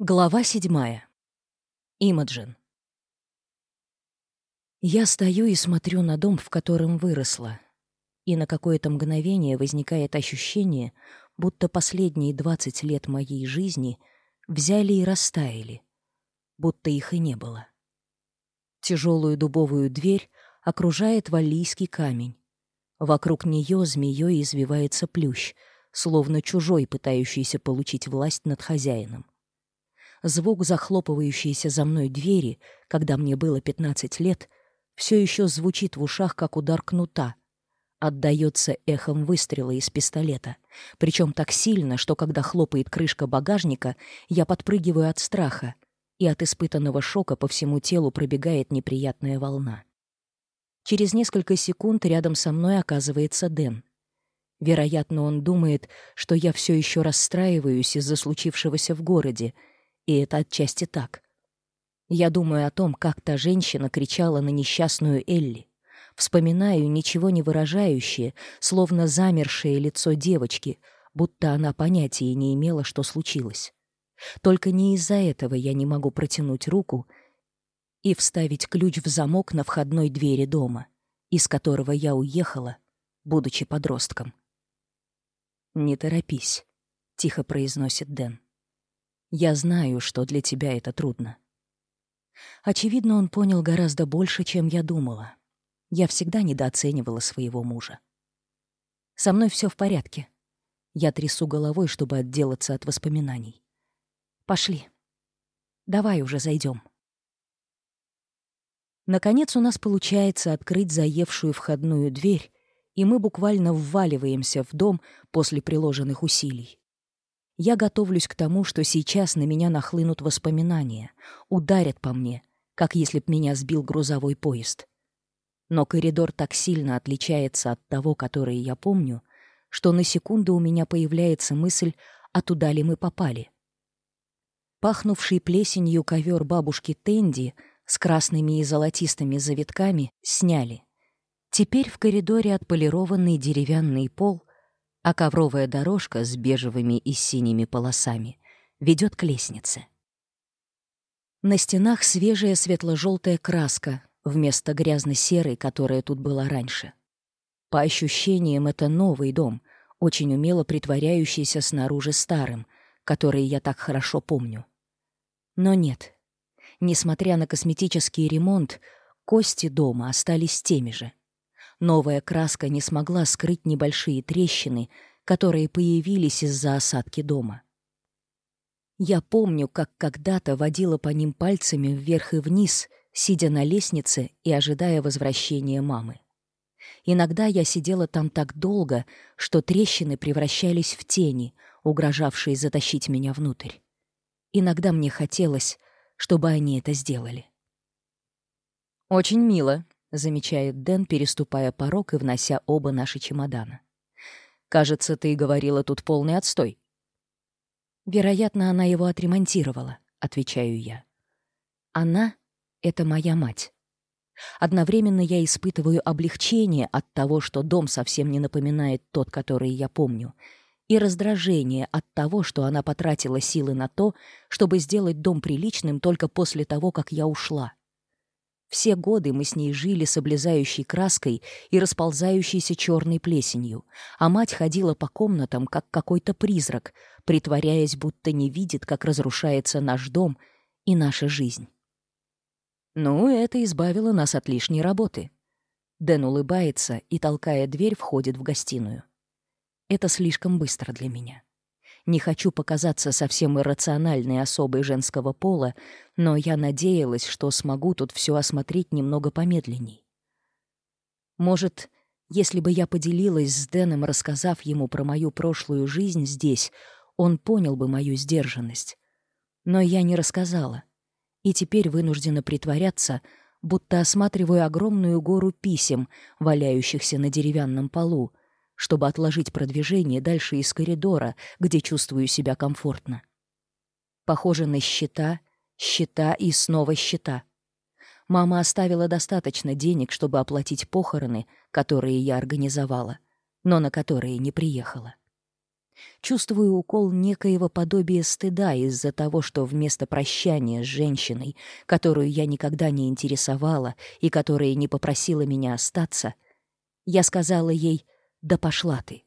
Глава седьмая. Имаджин. Я стою и смотрю на дом, в котором выросла. И на какое-то мгновение возникает ощущение, будто последние 20 лет моей жизни взяли и растаяли, будто их и не было. Тяжелую дубовую дверь окружает валийский камень. Вокруг нее змеей извивается плющ, словно чужой, пытающийся получить власть над хозяином звук захлопывающейся за мной двери, когда мне было 15 лет, все еще звучит в ушах, как удар кнута. Отдается эхом выстрела из пистолета. Причем так сильно, что когда хлопает крышка багажника, я подпрыгиваю от страха, и от испытанного шока по всему телу пробегает неприятная волна. Через несколько секунд рядом со мной оказывается Дэн — Вероятно, он думает, что я все еще расстраиваюсь из-за случившегося в городе, и это отчасти так. Я думаю о том, как та женщина кричала на несчастную Элли. Вспоминаю ничего не выражающее, словно замершее лицо девочки, будто она понятия не имела, что случилось. Только не из-за этого я не могу протянуть руку и вставить ключ в замок на входной двери дома, из которого я уехала, будучи подростком. «Не торопись», — тихо произносит Дэн. Я знаю, что для тебя это трудно. Очевидно, он понял гораздо больше, чем я думала. Я всегда недооценивала своего мужа. Со мной все в порядке. Я трясу головой, чтобы отделаться от воспоминаний. Пошли. Давай уже зайдем. Наконец у нас получается открыть заевшую входную дверь, и мы буквально вваливаемся в дом после приложенных усилий. Я готовлюсь к тому, что сейчас на меня нахлынут воспоминания, ударят по мне, как если б меня сбил грузовой поезд. Но коридор так сильно отличается от того, который я помню, что на секунду у меня появляется мысль, а туда ли мы попали. Пахнувший плесенью ковер бабушки Тенди с красными и золотистыми завитками сняли. Теперь в коридоре отполированный деревянный пол а ковровая дорожка с бежевыми и синими полосами ведет к лестнице. На стенах свежая светло-желтая краска вместо грязно-серой, которая тут была раньше. По ощущениям, это новый дом, очень умело притворяющийся снаружи старым, который я так хорошо помню. Но нет. Несмотря на косметический ремонт, кости дома остались теми же. Новая краска не смогла скрыть небольшие трещины, которые появились из-за осадки дома. Я помню, как когда-то водила по ним пальцами вверх и вниз, сидя на лестнице и ожидая возвращения мамы. Иногда я сидела там так долго, что трещины превращались в тени, угрожавшие затащить меня внутрь. Иногда мне хотелось, чтобы они это сделали. «Очень мило», замечает Дэн, переступая порог и внося оба наши чемодана. «Кажется, ты говорила тут полный отстой». «Вероятно, она его отремонтировала», — отвечаю я. «Она — это моя мать». Одновременно я испытываю облегчение от того, что дом совсем не напоминает тот, который я помню, и раздражение от того, что она потратила силы на то, чтобы сделать дом приличным только после того, как я ушла. Все годы мы с ней жили с облезающей краской и расползающейся черной плесенью, а мать ходила по комнатам, как какой-то призрак, притворяясь, будто не видит, как разрушается наш дом и наша жизнь. Ну, это избавило нас от лишней работы. Дэн улыбается и, толкая дверь, входит в гостиную. Это слишком быстро для меня. Не хочу показаться совсем иррациональной особой женского пола, но я надеялась, что смогу тут все осмотреть немного помедленней. Может, если бы я поделилась с Дэном, рассказав ему про мою прошлую жизнь здесь, он понял бы мою сдержанность. Но я не рассказала, и теперь вынуждена притворяться, будто осматриваю огромную гору писем, валяющихся на деревянном полу, чтобы отложить продвижение дальше из коридора, где чувствую себя комфортно. Похоже на счета, счета и снова счета. Мама оставила достаточно денег, чтобы оплатить похороны, которые я организовала, но на которые не приехала. Чувствую укол некоего подобия стыда из-за того, что вместо прощания с женщиной, которую я никогда не интересовала и которая не попросила меня остаться, я сказала ей — да пошла ты!»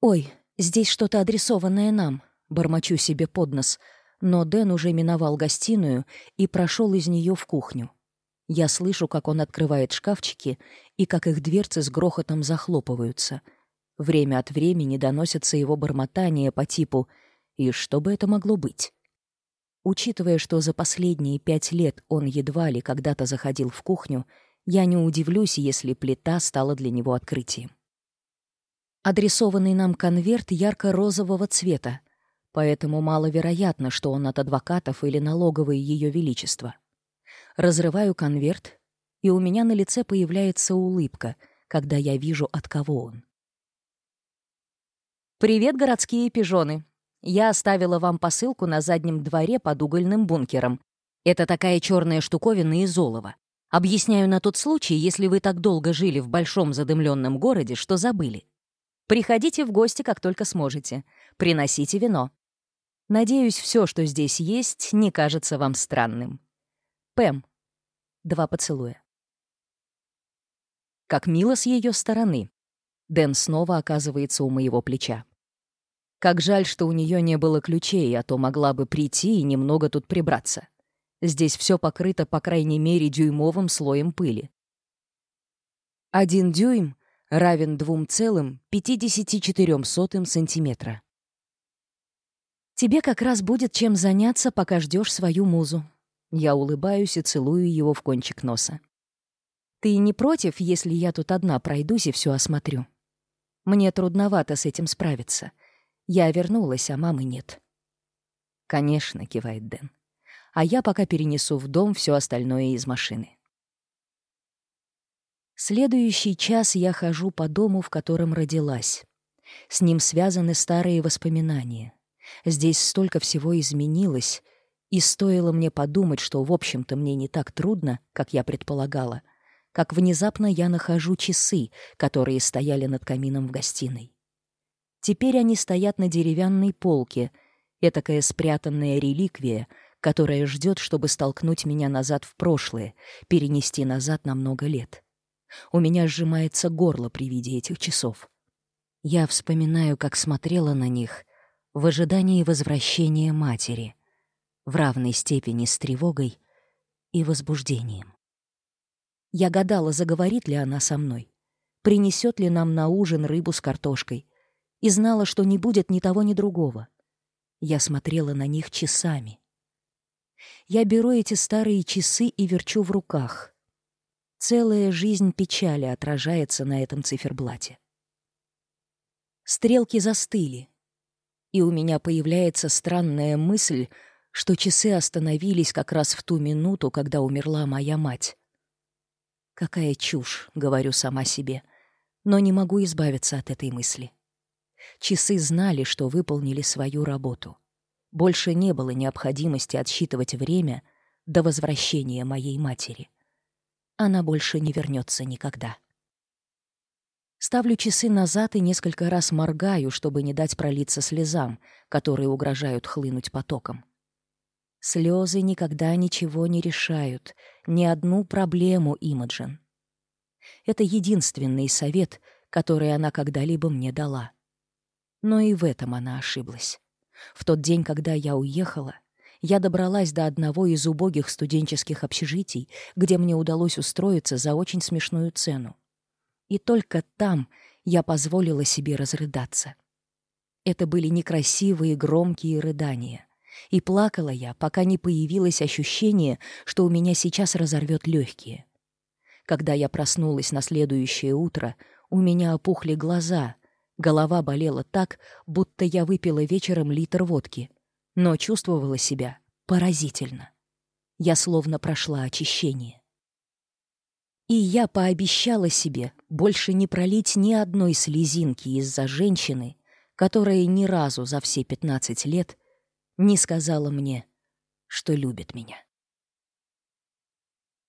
«Ой, здесь что-то адресованное нам», — бормочу себе под нос, но Дэн уже миновал гостиную и прошел из нее в кухню. Я слышу, как он открывает шкафчики и как их дверцы с грохотом захлопываются. Время от времени доносятся его бормотания по типу «И что бы это могло быть?». Учитывая, что за последние пять лет он едва ли когда-то заходил в кухню, я не удивлюсь, если плита стала для него открытием. Адресованный нам конверт ярко-розового цвета, поэтому маловероятно, что он от адвокатов или налоговой Ее Величества. Разрываю конверт, и у меня на лице появляется улыбка, когда я вижу, от кого он. «Привет, городские пижоны! Я оставила вам посылку на заднем дворе под угольным бункером. Это такая черная штуковина из олова. Объясняю на тот случай, если вы так долго жили в большом задымленном городе, что забыли. Приходите в гости, как только сможете. Приносите вино. Надеюсь, все, что здесь есть, не кажется вам странным. Пэм. Два поцелуя. Как мило с ее стороны. Дэн снова оказывается у моего плеча. Как жаль, что у нее не было ключей, а то могла бы прийти и немного тут прибраться. Здесь все покрыто, по крайней мере, дюймовым слоем пыли. Один дюйм равен 2,54 сантиметра. «Тебе как раз будет чем заняться, пока ждешь свою музу». Я улыбаюсь и целую его в кончик носа. «Ты не против, если я тут одна пройдусь и все осмотрю? Мне трудновато с этим справиться. Я вернулась, а мамы нет». «Конечно», — кивает Дэн а я пока перенесу в дом все остальное из машины. Следующий час я хожу по дому, в котором родилась. С ним связаны старые воспоминания. Здесь столько всего изменилось, и стоило мне подумать, что, в общем-то, мне не так трудно, как я предполагала, как внезапно я нахожу часы, которые стояли над камином в гостиной. Теперь они стоят на деревянной полке, этакая спрятанная реликвия — которая ждет, чтобы столкнуть меня назад в прошлое, перенести назад на много лет. У меня сжимается горло при виде этих часов. Я вспоминаю, как смотрела на них в ожидании возвращения матери, в равной степени с тревогой и возбуждением. Я гадала, заговорит ли она со мной, принесет ли нам на ужин рыбу с картошкой, и знала, что не будет ни того, ни другого. Я смотрела на них часами, я беру эти старые часы и верчу в руках. Целая жизнь печали отражается на этом циферблате. Стрелки застыли, и у меня появляется странная мысль, что часы остановились как раз в ту минуту, когда умерла моя мать. «Какая чушь», — говорю сама себе, но не могу избавиться от этой мысли. Часы знали, что выполнили свою работу. Больше не было необходимости отсчитывать время до возвращения моей матери. Она больше не вернется никогда. Ставлю часы назад и несколько раз моргаю, чтобы не дать пролиться слезам, которые угрожают хлынуть потоком. Слезы никогда ничего не решают, ни одну проблему Имаджин. Это единственный совет, который она когда-либо мне дала. Но и в этом она ошиблась. В тот день, когда я уехала, я добралась до одного из убогих студенческих общежитий, где мне удалось устроиться за очень смешную цену. И только там я позволила себе разрыдаться. Это были некрасивые громкие рыдания. И плакала я, пока не появилось ощущение, что у меня сейчас разорвет легкие. Когда я проснулась на следующее утро, у меня опухли глаза, Голова болела так, будто я выпила вечером литр водки, но чувствовала себя поразительно. Я словно прошла очищение. И я пообещала себе больше не пролить ни одной слезинки из-за женщины, которая ни разу за все 15 лет не сказала мне, что любит меня.